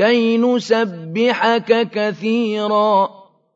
كَيْ نُسَبِّحَكَ كَثِيرًا